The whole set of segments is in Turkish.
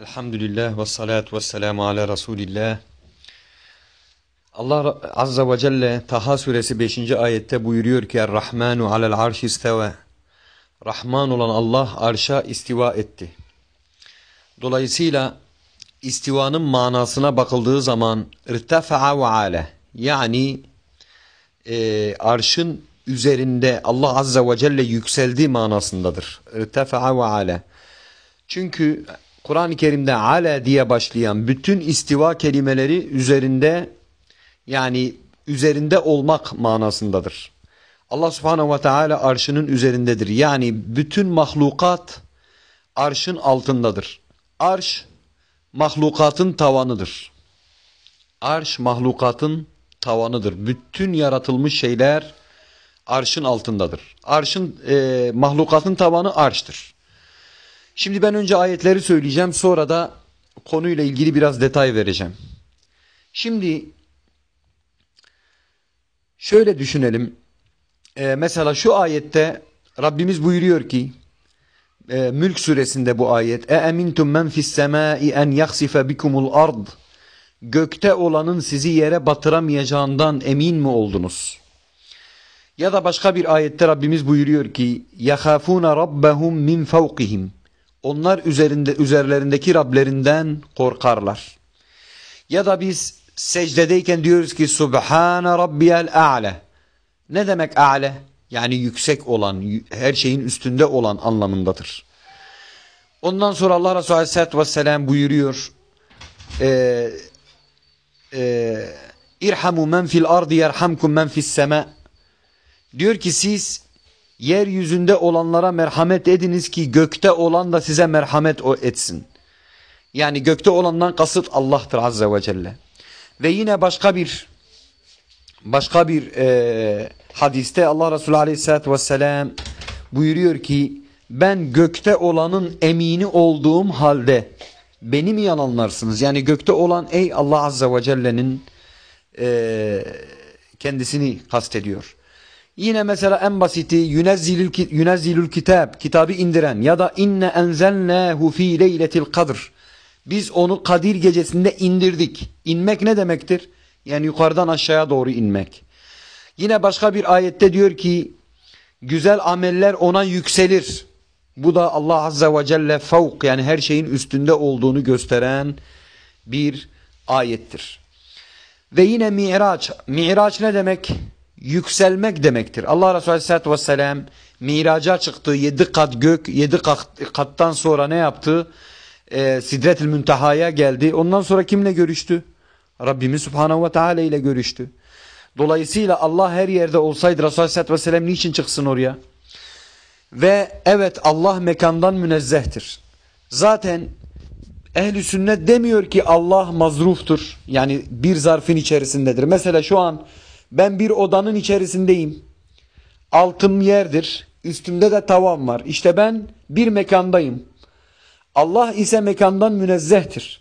Elhamdülillah ve salatu ve selamu ala Resulillah. Allah Azze ve Celle Taha suresi 5. ayette buyuruyor ki Er-Rahmanu alel arş isteve. Rahman olan Allah arşa istiva etti. Dolayısıyla istivanın manasına bakıldığı zaman irtefa'a ve ale yani e, arşın üzerinde Allah Azze ve Celle yükseldi manasındadır. İrtefa'a ve ale. Çünkü Kur'an-ı Kerim'de ala diye başlayan bütün istiva kelimeleri üzerinde yani üzerinde olmak manasındadır. Allah subhanehu ve teala arşının üzerindedir. Yani bütün mahlukat arşın altındadır. Arş mahlukatın tavanıdır. Arş mahlukatın tavanıdır. Bütün yaratılmış şeyler arşın altındadır. Arşın e, mahlukatın tavanı arştır. Şimdi ben önce ayetleri söyleyeceğim sonra da konuyla ilgili biraz detay vereceğim. Şimdi şöyle düşünelim. Ee, mesela şu ayette Rabbimiz buyuruyor ki e, Mülk suresinde bu ayet E emintum men fis semai en yaksife bikumul ard Gökte olanın sizi yere batıramayacağından emin mi oldunuz? Ya da başka bir ayette Rabbimiz buyuruyor ki يَخَافُونَ رَبَّهُمْ min فَوْقِهِمْ onlar üzerinde üzerlerindeki Rablerinden korkarlar. Ya da biz secdedeyken diyoruz ki Subhane Rabbiyel A'le. Ne demek A'le? Yani yüksek olan, her şeyin üstünde olan anlamındadır. Ondan sonra Allah Resulü Aleyhisselatü Vesselam buyuruyor. E, e, İrhamu men fil ardı yerhamkum men fis sema. Diyor ki siz yeryüzünde olanlara merhamet ediniz ki gökte olan da size merhamet etsin. Yani gökte olandan kasıt Allah'tır Azze ve Celle. Ve yine başka bir başka bir e, hadiste Allah Resulü Aleyhisselatü Vesselam buyuruyor ki ben gökte olanın emini olduğum halde beni mi yalanlarsınız? Yani gökte olan ey Allah Azze ve Celle'nin e, kendisini kastediyor. Yine mesela en basiti yünezzilül, yünezzilül kitab, kitabı indiren ya da inne enzelnâhu fî leyletil kadr. Biz onu Kadir gecesinde indirdik. İnmek ne demektir? Yani yukarıdan aşağıya doğru inmek. Yine başka bir ayette diyor ki güzel ameller ona yükselir. Bu da Allah Azze ve Celle fevk yani her şeyin üstünde olduğunu gösteren bir ayettir. Ve yine Miraç. Miraç ne demek? Yükselmek demektir. Allah Resulü Aleyhisselatü Vesselam miraca çıktı. Yedi kat gök, yedi kattan sonra ne yaptı? Ee, Sidret-ül Münteha'ya geldi. Ondan sonra kimle görüştü? Rabbimiz Subhanahu ve Teala ile görüştü. Dolayısıyla Allah her yerde olsaydı Resulü Aleyhisselatü Vesselam niçin çıksın oraya? Ve evet Allah mekandan münezzehtir. Zaten ehli sünnet demiyor ki Allah mazruftur. Yani bir zarfın içerisindedir. Mesela şu an ben bir odanın içerisindeyim. Altım yerdir. Üstümde de tavan var. İşte ben bir mekandayım. Allah ise mekandan münezzehtir.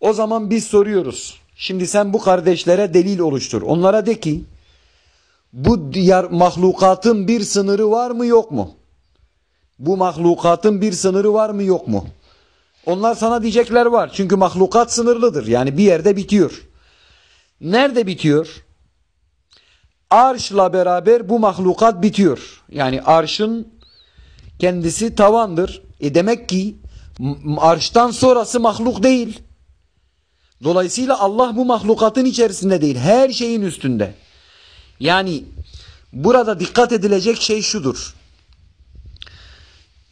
O zaman biz soruyoruz. Şimdi sen bu kardeşlere delil oluştur. Onlara de ki bu diğer mahlukatın bir sınırı var mı yok mu? Bu mahlukatın bir sınırı var mı yok mu? Onlar sana diyecekler var. Çünkü mahlukat sınırlıdır. Yani bir yerde bitiyor. Nerede bitiyor? Arşla beraber bu mahlukat bitiyor. Yani arşın kendisi tavandır. E demek ki arştan sonrası mahluk değil. Dolayısıyla Allah bu mahlukatın içerisinde değil. Her şeyin üstünde. Yani burada dikkat edilecek şey şudur.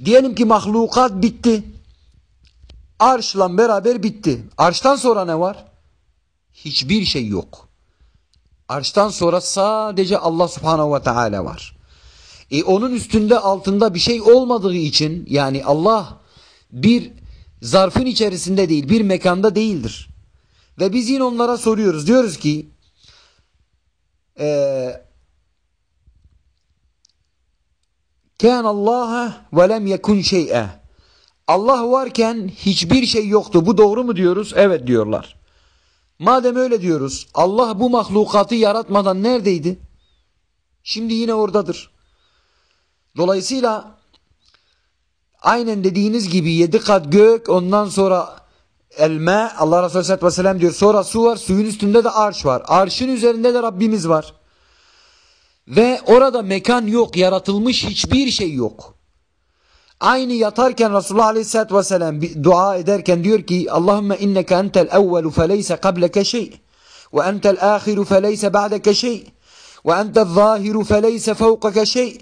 Diyelim ki mahlukat bitti. Arşla beraber bitti. Arştan sonra ne var? Hiçbir şey yok. Arştan sonra sadece Allah subhanahu ve teala var. E onun üstünde altında bir şey olmadığı için yani Allah bir zarfın içerisinde değil bir mekanda değildir. Ve biz yine onlara soruyoruz. Diyoruz ki Kân Allah ve lem yekun şey'e Allah varken hiçbir şey yoktu. Bu doğru mu diyoruz? Evet diyorlar. Madem öyle diyoruz Allah bu mahlukatı yaratmadan neredeydi? Şimdi yine oradadır. Dolayısıyla Aynen dediğiniz gibi yedi kat gök ondan sonra elme Allah Resulü Aleyhisselatü Vesselam diyor sonra su var suyun üstünde de arş var. Arşın üzerinde de Rabbimiz var. Ve orada mekan yok yaratılmış hiçbir şey yok. Aynı yatarken Resulullah Aleyhisselatü Vesselam dua ederken diyor ki Allahümme inneke entel evvelu feleyse kableke şey ve entel ahiru feleyse ba'deke şey ve entel zahiru feleyse fevkeke şey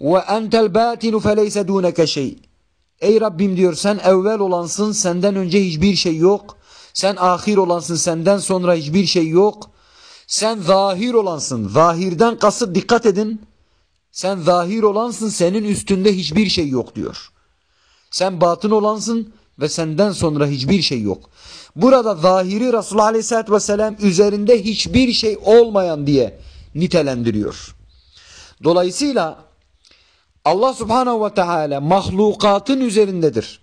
ve entel batinu feleyse duneke şey. Ey Rabbim diyor sen evvel olansın senden önce hiçbir şey yok. Sen ahir olansın senden sonra hiçbir şey yok. Sen zahir olansın. Zahirden kasıt dikkat edin. Sen zahir olansın senin üstünde hiçbir şey yok diyor. Sen batın olansın ve senden sonra hiçbir şey yok. Burada zahiri Resulullah Aleyhisselatü Vesselam üzerinde hiçbir şey olmayan diye nitelendiriyor. Dolayısıyla Allah Subhanahu ve Teala mahlukatın üzerindedir.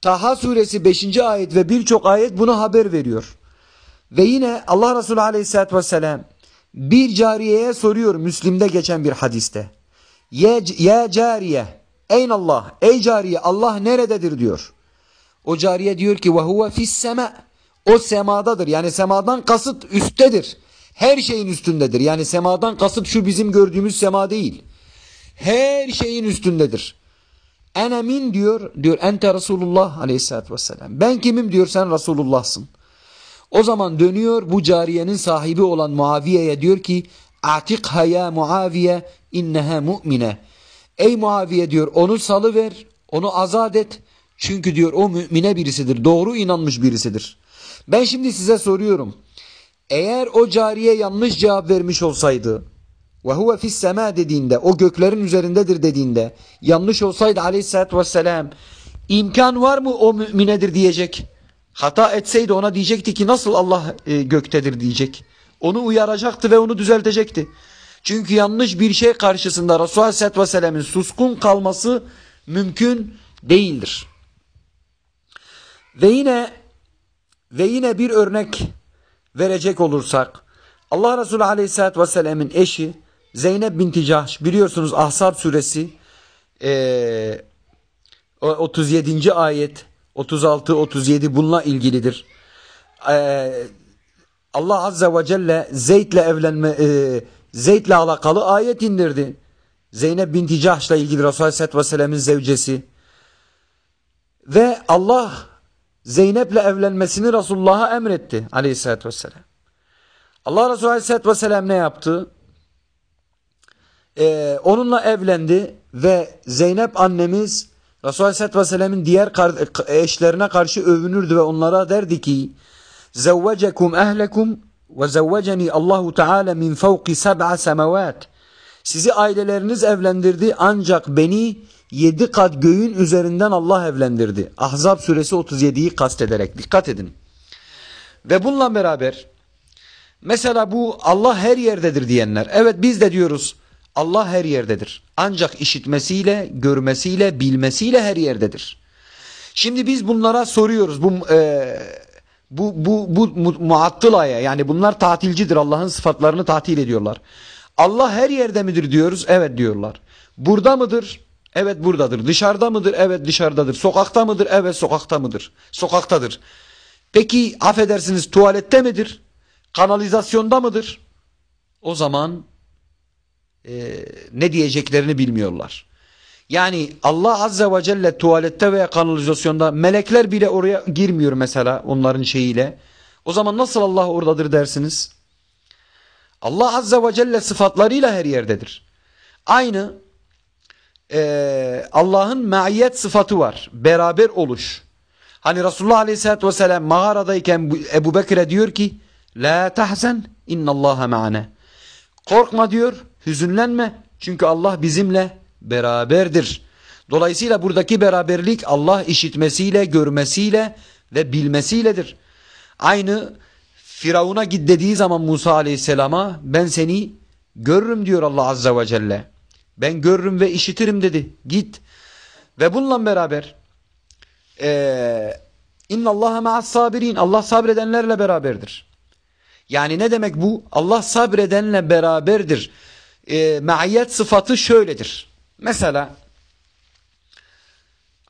Taha suresi 5. ayet ve birçok ayet buna haber veriyor. Ve yine Allah Resulü Aleyhisselatü Vesselam bir cariyeye soruyor Müslim'de geçen bir hadiste. Ya, ya cariye, eyn Allah, ey cariye Allah nerededir diyor. O cariye diyor ki ve huve fis sema. O semadadır. Yani semadan kasıt üsttedir. Her şeyin üstündedir. Yani semadan kasıt şu bizim gördüğümüz sema değil. Her şeyin üstündedir. Enemin diyor, diyor ente Resulullah aleyhissalatü vesselam. Ben kimim diyor sen Resulullah'sın. O zaman dönüyor bu cariyenin sahibi olan Muaviye'ye diyor ki Atikha ya Muaviye inneha mu'mine. Ey Muaviye diyor onu salıver, onu azat et. Çünkü diyor o mümine birisidir, doğru inanmış birisidir. Ben şimdi size soruyorum. Eğer o cariye yanlış cevap vermiş olsaydı ve huve fis dediğinde o göklerin üzerindedir dediğinde yanlış olsaydı aleyhissalatü vesselam imkan var mı o müminedir diyecek. Hata etseydi ona diyecekti ki nasıl Allah e, göktedir diyecek. Onu uyaracaktı ve onu düzeltecekti. Çünkü yanlış bir şey karşısında Resulullah Aleyhisselatü Vesselam'ın suskun kalması mümkün değildir. Ve yine ve yine bir örnek verecek olursak Allah Resulü Aleyhisselatü Vesselam'ın eşi Zeynep binti Cahş biliyorsunuz Ahzab suresi e, 37. ayet 36-37 bununla ilgilidir. Ee, Allah Azze ve Celle Zeyd'le evlenme, e, Zeyd'le alakalı ayet indirdi. Zeynep binti Cahş'la ilgili Resulullah Aleyhisselatü Vesselam'ın zevcesi. Ve Allah Zeynep'le evlenmesini Resulullah'a emretti Aleyhisselatü Vesselam. Allah Resulü Aleyhisselatü Vesselam ne yaptı? Ee, onunla evlendi ve Zeynep annemiz Resulullah Aleyhisselatü Vesselam'ın diğer eşlerine karşı övünürdü ve onlara derdi ki Zevvecekum ehlekum ve zevveceni Allahu Teala min fevki seb'a semavat. Sizi aileleriniz evlendirdi ancak beni yedi kat göğün üzerinden Allah evlendirdi. Ahzab suresi 37'yi kastederek dikkat edin. Ve bununla beraber mesela bu Allah her yerdedir diyenler. Evet biz de diyoruz Allah her yerdedir. Ancak işitmesiyle, görmesiyle, bilmesiyle her yerdedir. Şimdi biz bunlara soruyoruz. Bu e, bu bu bu mu, muattılaya yani bunlar tatilcidir. Allah'ın sıfatlarını tatil ediyorlar. Allah her yerde midir diyoruz? Evet diyorlar. Burada mıdır? Evet buradadır. Dışarıda mıdır? Evet dışarıdadır. Sokakta mıdır? Evet sokakta mıdır? Sokaktadır. Peki affedersiniz tuvalette midir? Kanalizasyonda mıdır? O zaman e, ne diyeceklerini bilmiyorlar. Yani Allah Azze ve Celle tuvalette veya kanalizasyonda melekler bile oraya girmiyor mesela onların şeyiyle. O zaman nasıl Allah oradadır dersiniz? Allah Azze ve Celle sıfatlarıyla her yerdedir. Aynı e, Allah'ın maiyet sıfatı var. Beraber oluş. Hani Resulullah Aleyhisselatü Vesselam mağaradayken Ebu Bekir'e diyor ki La tahzen innallaha ma'ane. Korkma diyor hüzünlenme çünkü Allah bizimle beraberdir. Dolayısıyla buradaki beraberlik Allah işitmesiyle, görmesiyle ve bilmesiyledir. Aynı Firavun'a git dediği zaman Musa aleyhisselama ben seni görürüm diyor Allah azze ve celle. Ben görürüm ve işitirim dedi. Git. Ve bununla beraber ee, inna Allaha ma'as sabirin. Allah sabredenlerle beraberdir. Yani ne demek bu? Allah sabredenle beraberdir e, maiyet sıfatı şöyledir. Mesela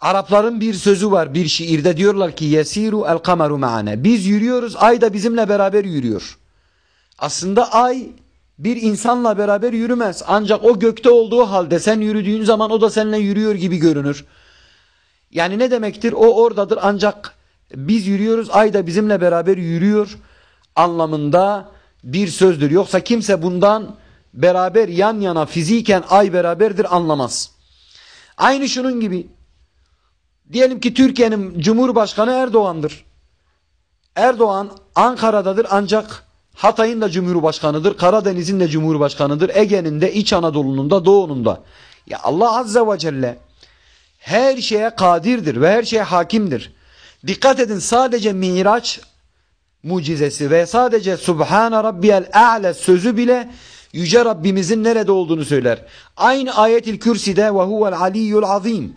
Arapların bir sözü var bir şiirde diyorlar ki yesiru el kameru maane. Biz yürüyoruz ay da bizimle beraber yürüyor. Aslında ay bir insanla beraber yürümez. Ancak o gökte olduğu halde sen yürüdüğün zaman o da seninle yürüyor gibi görünür. Yani ne demektir? O oradadır ancak biz yürüyoruz ay da bizimle beraber yürüyor anlamında bir sözdür. Yoksa kimse bundan beraber yan yana fiziken ay beraberdir anlamaz. Aynı şunun gibi. Diyelim ki Türkiye'nin Cumhurbaşkanı Erdoğan'dır. Erdoğan Ankara'dadır ancak Hatay'ın da Cumhurbaşkanıdır, Karadeniz'in de Cumhurbaşkanıdır, Ege'nin de, İç Anadolu'nun da, Doğu'nun da. Ya Allah Azze ve Celle her şeye kadirdir ve her şeye hakimdir. Dikkat edin sadece Miraç mucizesi ve sadece Subhane Rabbiyel A'le sözü bile Yüce Rabbimizin nerede olduğunu söyler. Aynı ayetil kürside ve huvel aliyyul azim.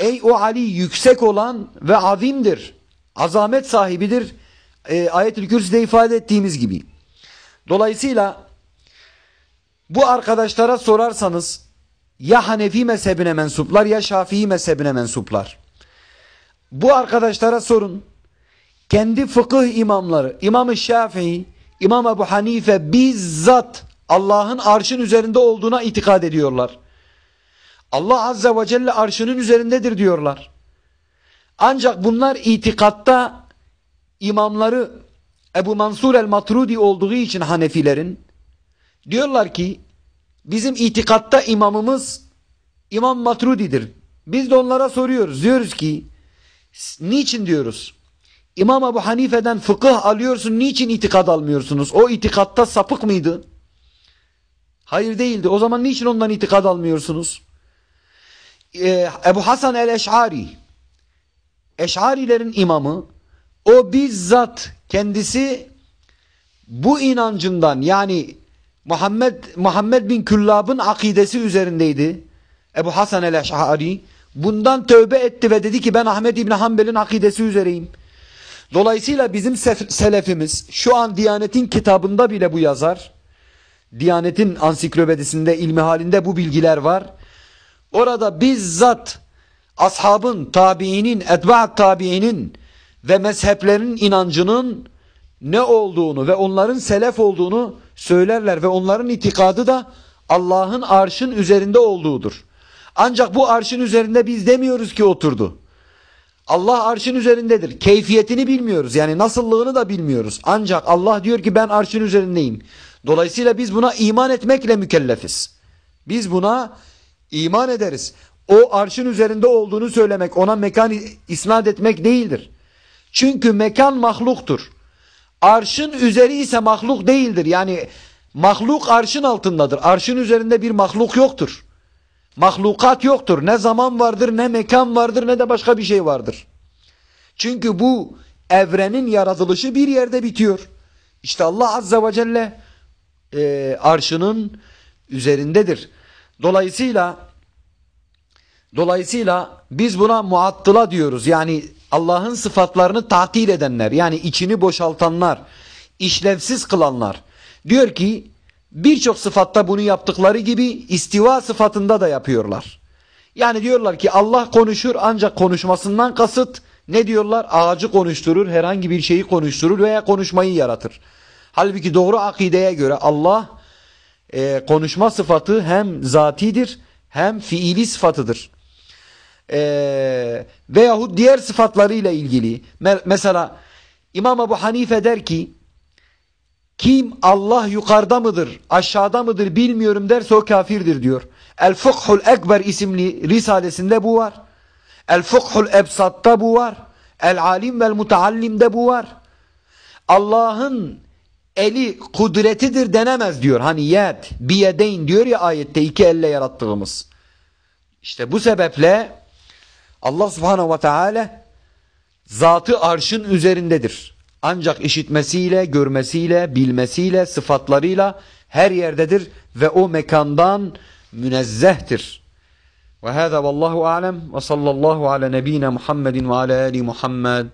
Ey o Ali yüksek olan ve azimdir. Azamet sahibidir. E, Ayet-ül Kürsü'de ifade ettiğimiz gibi. Dolayısıyla bu arkadaşlara sorarsanız ya Hanefi mezhebine mensuplar ya Şafii mezhebine mensuplar. Bu arkadaşlara sorun. Kendi fıkıh imamları İmam-ı Şafii, İmam Ebu Hanife bizzat Allah'ın arşın üzerinde olduğuna itikad ediyorlar. Allah Azze ve Celle arşının üzerindedir diyorlar. Ancak bunlar itikatta imamları Ebu Mansur el-Matrudi olduğu için Hanefilerin diyorlar ki bizim itikatta imamımız İmam Matrudi'dir. Biz de onlara soruyoruz. Diyoruz ki niçin diyoruz? İmam Ebu Hanife'den fıkıh alıyorsun niçin itikad almıyorsunuz? O itikatta sapık mıydı? Hayır değildi. O zaman niçin ondan itikad almıyorsunuz? Ee, Ebu Hasan el-Eş'ari Eş'arilerin imamı o bizzat kendisi bu inancından yani Muhammed Muhammed bin Küllab'ın akidesi üzerindeydi. Ebu Hasan el-Eş'ari bundan tövbe etti ve dedi ki ben Ahmed İbni Hanbel'in akidesi üzereyim. Dolayısıyla bizim selefimiz şu an Diyanet'in kitabında bile bu yazar. Diyanet'in ansiklopedisinde ilmi halinde bu bilgiler var. Orada bizzat ashabın, tabiinin, etba'at tabiinin ve mezheplerin inancının ne olduğunu ve onların selef olduğunu söylerler ve onların itikadı da Allah'ın arşın üzerinde olduğudur. Ancak bu arşın üzerinde biz demiyoruz ki oturdu. Allah arşın üzerindedir. Keyfiyetini bilmiyoruz. Yani nasıllığını da bilmiyoruz. Ancak Allah diyor ki ben arşın üzerindeyim. Dolayısıyla biz buna iman etmekle mükellefiz. Biz buna iman ederiz. O arşın üzerinde olduğunu söylemek, ona mekan isnat etmek değildir. Çünkü mekan mahluktur. Arşın üzeri ise mahluk değildir. Yani mahluk arşın altındadır. Arşın üzerinde bir mahluk yoktur. Mahlukat yoktur. Ne zaman vardır, ne mekan vardır, ne de başka bir şey vardır. Çünkü bu evrenin yaratılışı bir yerde bitiyor. İşte Allah Azze ve Celle e, arşının üzerindedir. Dolayısıyla dolayısıyla biz buna muattıla diyoruz. Yani Allah'ın sıfatlarını tatil edenler yani içini boşaltanlar, işlevsiz kılanlar. Diyor ki birçok sıfatta bunu yaptıkları gibi istiva sıfatında da yapıyorlar. Yani diyorlar ki Allah konuşur ancak konuşmasından kasıt ne diyorlar? Ağacı konuşturur, herhangi bir şeyi konuşturur veya konuşmayı yaratır. Halbuki doğru akideye göre Allah e, konuşma sıfatı hem zatidir hem fiili sıfatıdır e, veyahut diğer sıfatlarıyla ilgili mesela İmam Ebu Hanife der ki kim Allah yukarıda mıdır aşağıda mıdır bilmiyorum derse o kafirdir diyor. El Fukhul Ekber isimli risalesinde bu var. El Fukhul Ebsat'ta bu var. El Alim vel Mutaallim'de bu var. Allah'ın eli kudretidir denemez diyor. Hani yed, biyedeyn diyor ya ayette iki elle yarattığımız. İşte bu sebeple Allah subhanehu ve teala zatı arşın üzerindedir. Ancak işitmesiyle, görmesiyle, bilmesiyle, sıfatlarıyla her yerdedir ve o mekandan münezzehtir. Ve hâzâ vallahu alem ve sallallahu ala nebine Muhammedin ve ala ali Muhammed.